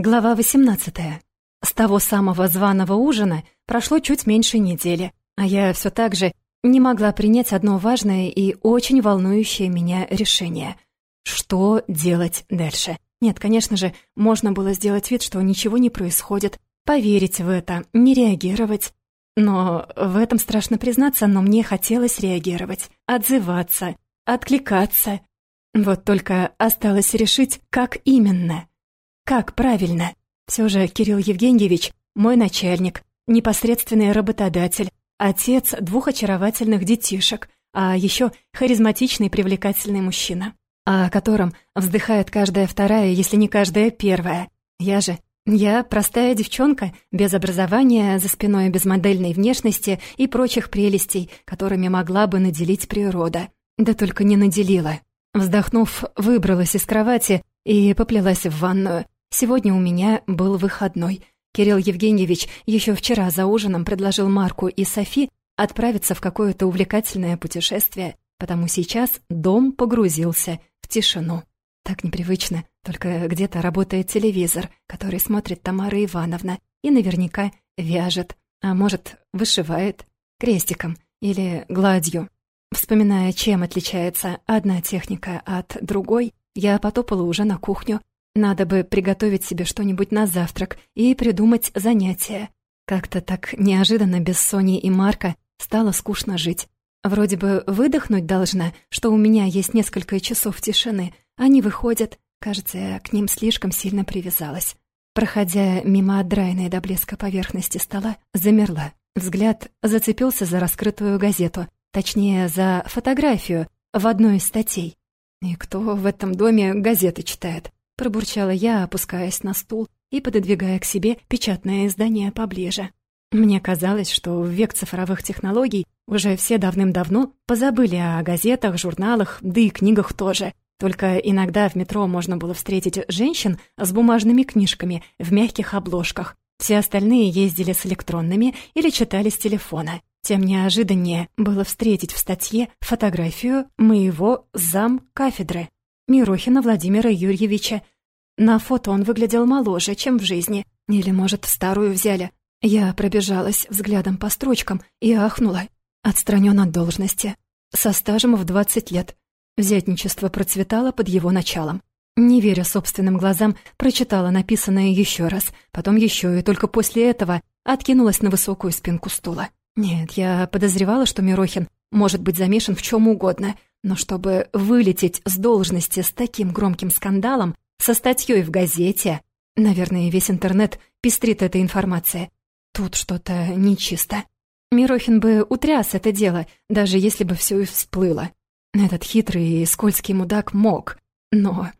Глава 18. С того самого званого ужина прошло чуть меньше недели, а я все так же не могла принять одно важное и очень волнующее меня решение. Что делать дальше? Нет, конечно же, можно было сделать вид, что ничего не происходит, поверить в это, не реагировать. Но в этом страшно признаться, но мне хотелось реагировать, отзываться, откликаться. Вот только осталось решить, как именно. Как правильно? Все же Кирилл Евгеньевич — мой начальник, непосредственный работодатель, отец двух очаровательных детишек, а еще харизматичный привлекательный мужчина, о котором вздыхает каждая вторая, если не каждая первая. Я же я простая девчонка, без образования, за спиной без модельной внешности и прочих прелестей, которыми могла бы наделить природа. Да только не наделила. Вздохнув, выбралась из кровати и поплелась в ванную. Сегодня у меня был выходной. Кирилл Евгеньевич еще вчера за ужином предложил Марку и Софи отправиться в какое-то увлекательное путешествие, потому сейчас дом погрузился в тишину. Так непривычно, только где-то работает телевизор, который смотрит Тамара Ивановна и наверняка вяжет, а может, вышивает крестиком или гладью. Вспоминая, чем отличается одна техника от другой, я потопала уже на кухню, надо бы приготовить себе что-нибудь на завтрак и придумать занятия. Как-то так неожиданно без Сони и Марка стало скучно жить. Вроде бы выдохнуть должна, что у меня есть несколько часов тишины. Они выходят. Кажется, я к ним слишком сильно привязалась. Проходя мимо отдраенной до блеска поверхности стола, замерла. Взгляд зацепился за раскрытую газету, точнее, за фотографию в одной из статей. И кто в этом доме газеты читает? Пробурчала я, опускаясь на стул и пододвигая к себе печатное издание поближе. Мне казалось, что в век цифровых технологий уже все давным-давно позабыли о газетах, журналах, да и книгах тоже. Только иногда в метро можно было встретить женщин с бумажными книжками в мягких обложках. Все остальные ездили с электронными или читали с телефона. Тем неожиданнее было встретить в статье фотографию моего зам кафедры. Мирохина Владимира Юрьевича. На фото он выглядел моложе, чем в жизни. Или, может, старую взяли. Я пробежалась взглядом по строчкам и ахнула. Отстранен от должности. Со стажем в 20 лет. Взятничество процветало под его началом. Не веря собственным глазам, прочитала написанное еще раз, потом еще, и только после этого откинулась на высокую спинку стула. Нет, я подозревала, что Мирохин может быть замешан в чем угодно, но чтобы вылететь с должности с таким громким скандалом, со статьей в газете, наверное, весь интернет пестрит этой информацией. Тут что-то нечисто. Мирохин бы утряс это дело, даже если бы все и всплыло. Этот хитрый и скользкий мудак мог. Но...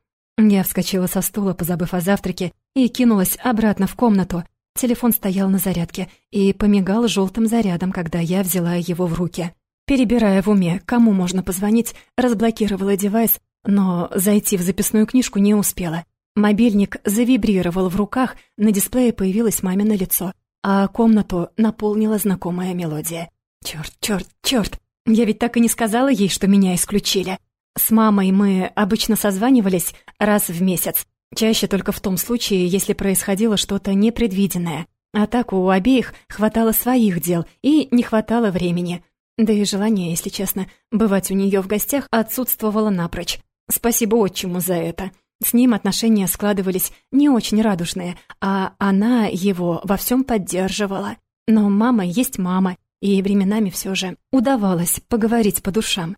Я вскочила со стула, позабыв о завтраке, и кинулась обратно в комнату. Телефон стоял на зарядке и помигал желтым зарядом, когда я взяла его в руки. Перебирая в уме, кому можно позвонить, разблокировала девайс, но зайти в записную книжку не успела. Мобильник завибрировал в руках, на дисплее появилось мамино лицо, а комнату наполнила знакомая мелодия. Черт, черт, черт! Я ведь так и не сказала ей, что меня исключили. С мамой мы обычно созванивались раз в месяц, чаще только в том случае, если происходило что-то непредвиденное. А так у обеих хватало своих дел и не хватало времени. Да и желание, если честно, бывать у нее в гостях отсутствовало напрочь. Спасибо отчиму за это. С ним отношения складывались не очень радужные, а она его во всем поддерживала. Но мама есть мама, и временами все же удавалось поговорить по душам.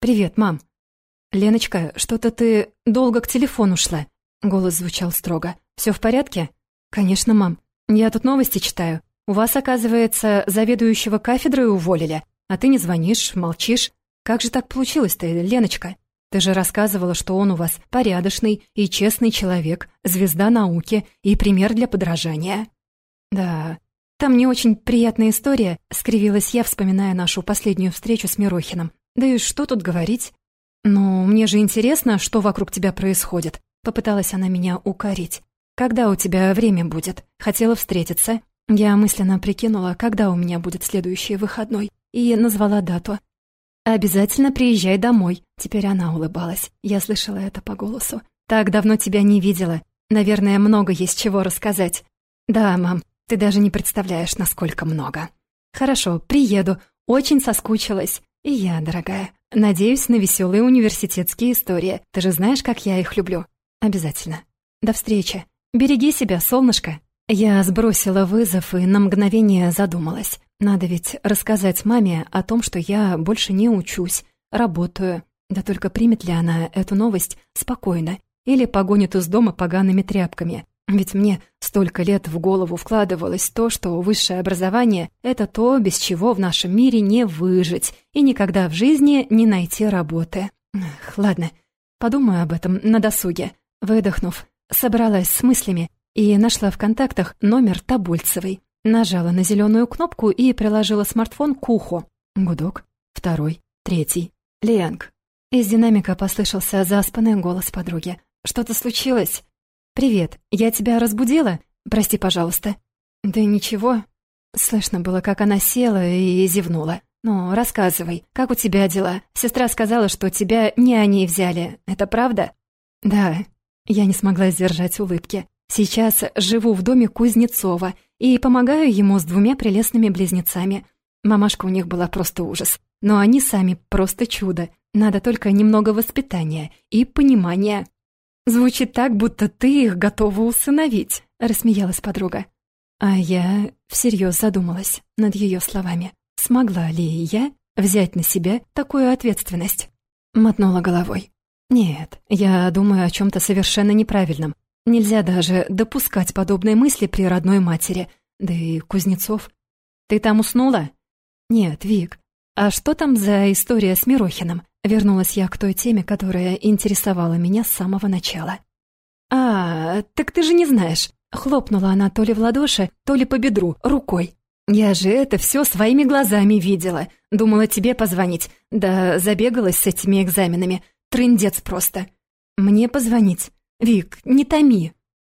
«Привет, мам». «Леночка, что-то ты долго к телефону шла?» Голос звучал строго. «Все в порядке?» «Конечно, мам. Я тут новости читаю. У вас, оказывается, заведующего кафедрой уволили. А ты не звонишь, молчишь. Как же так получилось-то, Леночка? Ты же рассказывала, что он у вас порядочный и честный человек, звезда науки и пример для подражания. Да, там не очень приятная история, скривилась я, вспоминая нашу последнюю встречу с Мирохиным. Да и что тут говорить? Ну, мне же интересно, что вокруг тебя происходит. Попыталась она меня укорить. Когда у тебя время будет? Хотела встретиться. Я мысленно прикинула, когда у меня будет следующий выходной и назвала дату. «Обязательно приезжай домой». Теперь она улыбалась. Я слышала это по голосу. «Так давно тебя не видела. Наверное, много есть чего рассказать. Да, мам, ты даже не представляешь, насколько много. Хорошо, приеду. Очень соскучилась. И я, дорогая. Надеюсь на веселые университетские истории. Ты же знаешь, как я их люблю. Обязательно. До встречи. Береги себя, солнышко. Я сбросила вызов и на мгновение задумалась. Надо ведь рассказать маме о том, что я больше не учусь, работаю. Да только примет ли она эту новость спокойно или погонит из дома погаными тряпками? Ведь мне столько лет в голову вкладывалось то, что высшее образование — это то, без чего в нашем мире не выжить и никогда в жизни не найти работы. Эх, ладно, подумаю об этом на досуге. Выдохнув, собралась с мыслями и нашла в контактах номер Тобольцевой. Нажала на зеленую кнопку и приложила смартфон к уху. Гудок. Второй. Третий. Ленг. Из динамика послышался заспанный голос подруги. «Что-то случилось?» «Привет, я тебя разбудила? Прости, пожалуйста». «Да ничего». Слышно было, как она села и зевнула. «Ну, рассказывай, как у тебя дела? Сестра сказала, что тебя не они взяли. Это правда?» «Да». Я не смогла сдержать улыбки. Сейчас живу в доме Кузнецова и помогаю ему с двумя прелестными близнецами. Мамашка у них была просто ужас. Но они сами просто чудо. Надо только немного воспитания и понимания. Звучит так, будто ты их готова усыновить», — рассмеялась подруга. А я всерьез задумалась над ее словами. Смогла ли я взять на себя такую ответственность? Мотнула головой. Нет, я думаю о чем-то совершенно неправильном. Нельзя даже допускать подобные мысли при родной матери. Да и Кузнецов. Ты там уснула? Нет, Вик. А что там за история с Мирохиным? Вернулась я к той теме, которая интересовала меня с самого начала. «А, так ты же не знаешь!» Хлопнула она то ли в ладоши, то ли по бедру, рукой. «Я же это все своими глазами видела. Думала тебе позвонить. Да забегалась с этими экзаменами. Трындец просто. Мне позвонить. Вик, не томи».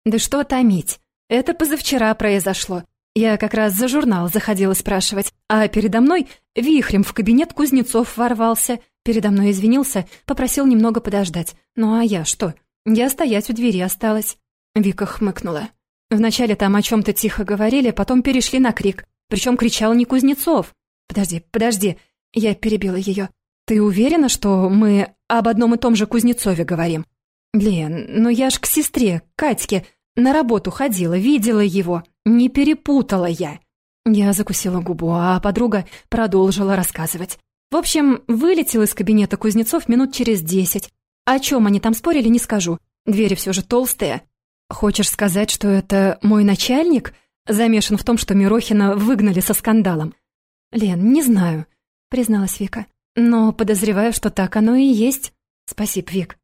«Да что томить? Это позавчера произошло. Я как раз за журнал заходила спрашивать, а передо мной вихрем в кабинет Кузнецов ворвался. Передо мной извинился, попросил немного подождать. Ну а я что? Я стоять у двери осталась. Вика хмыкнула. Вначале там о чем-то тихо говорили, потом перешли на крик. Причем кричал не Кузнецов. «Подожди, подожди!» Я перебила ее. «Ты уверена, что мы об одном и том же Кузнецове говорим?» «Блин, ну я ж к сестре, Катьке, на работу ходила, видела его. Не перепутала я». Я закусила губу, а подруга продолжила рассказывать. В общем, вылетел из кабинета Кузнецов минут через десять. О чем они там спорили, не скажу. Двери все же толстые. Хочешь сказать, что это мой начальник замешан в том, что Мирохина выгнали со скандалом? Лен, не знаю, призналась Вика. Но подозреваю, что так оно и есть. Спасибо, Вик.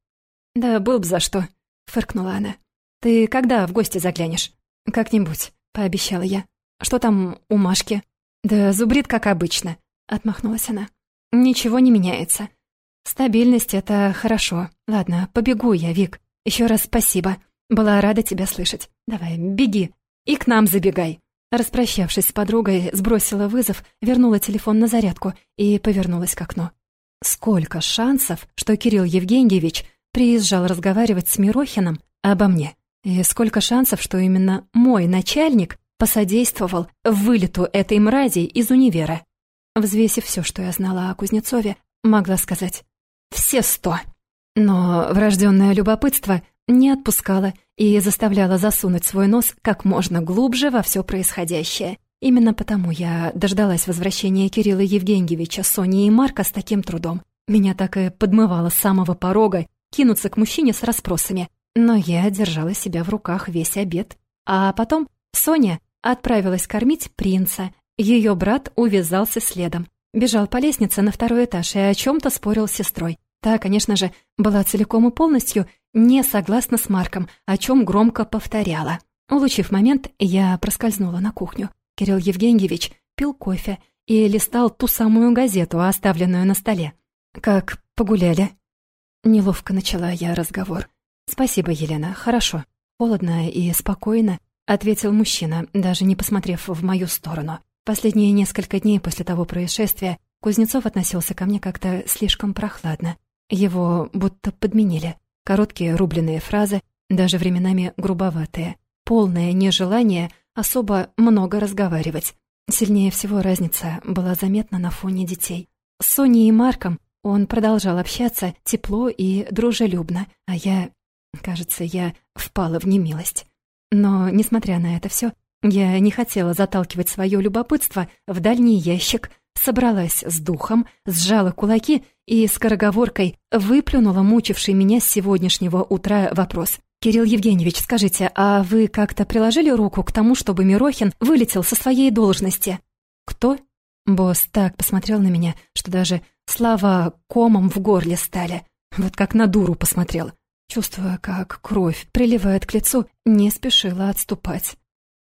Да был бы за что, фыркнула она. Ты когда в гости заглянешь? Как-нибудь, пообещала я. Что там у Машки? Да зубрит, как обычно, отмахнулась она. Ничего не меняется. Стабильность — это хорошо. Ладно, побегу я, Вик. Еще раз спасибо. Была рада тебя слышать. Давай, беги. И к нам забегай. Распрощавшись с подругой, сбросила вызов, вернула телефон на зарядку и повернулась к окну. Сколько шансов, что Кирилл Евгеньевич приезжал разговаривать с Мирохиным обо мне. И сколько шансов, что именно мой начальник посодействовал вылету этой мрази из универа. Взвесив все, что я знала о Кузнецове, могла сказать «все сто». Но врожденное любопытство не отпускало и заставляло засунуть свой нос как можно глубже во все происходящее. Именно потому я дождалась возвращения Кирилла Евгеньевича, Сони и Марка с таким трудом. Меня так и подмывало с самого порога кинуться к мужчине с расспросами. Но я держала себя в руках весь обед. А потом Соня отправилась кормить принца, ее брат увязался следом. Бежал по лестнице на второй этаж и о чем-то спорил с сестрой. Та, конечно же, была целиком и полностью не согласна с Марком, о чем громко повторяла. Улучив момент, я проскользнула на кухню. Кирилл Евгеньевич пил кофе и листал ту самую газету, оставленную на столе. «Как погуляли?» Неловко начала я разговор. «Спасибо, Елена, хорошо». Холодно и спокойно ответил мужчина, даже не посмотрев в мою сторону. Последние несколько дней после того происшествия Кузнецов относился ко мне как-то слишком прохладно. Его будто подменили. Короткие рубленые фразы, даже временами грубоватые, полное нежелание особо много разговаривать. Сильнее всего разница была заметна на фоне детей. С Соней и Марком он продолжал общаться тепло и дружелюбно, а я... Кажется, я впала в немилость. Но, несмотря на это все, я не хотела заталкивать свое любопытство в дальний ящик, собралась с духом, сжала кулаки и скороговоркой выплюнула мучивший меня с сегодняшнего утра вопрос. «Кирилл Евгеньевич, скажите, а вы как-то приложили руку к тому, чтобы Мирохин вылетел со своей должности?» «Кто?» Босс так посмотрел на меня, что даже слова комом в горле стали. Вот как на дуру посмотрел. Чувствуя, как кровь приливает к лицу, не спешила отступать.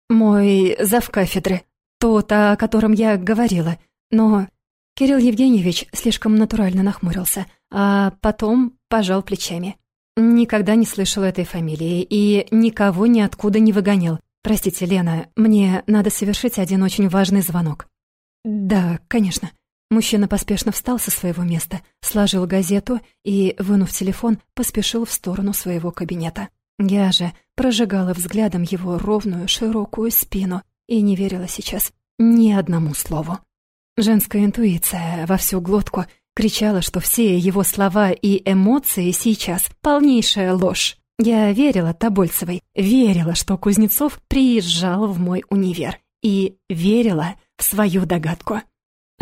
«Мой завкафедры, тот, о котором я говорила, но...» Кирилл Евгеньевич слишком натурально нахмурился, а потом пожал плечами. Никогда не слышал этой фамилии и никого ниоткуда не выгонял. Простите, Лена, мне надо совершить один очень важный звонок. Да, конечно. Мужчина поспешно встал со своего места, сложил газету и, вынув телефон, поспешил в сторону своего кабинета. Я же прожигала взглядом его ровную, широкую спину и не верила сейчас ни одному слову. Женская интуиция во всю глотку кричала, что все его слова и эмоции сейчас полнейшая ложь. Я верила Тобольцевой, верила, что Кузнецов приезжал в мой универ, и верила в свою догадку.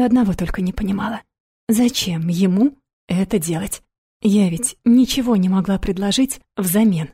Одного только не понимала. Зачем ему это делать? Я ведь ничего не могла предложить взамен.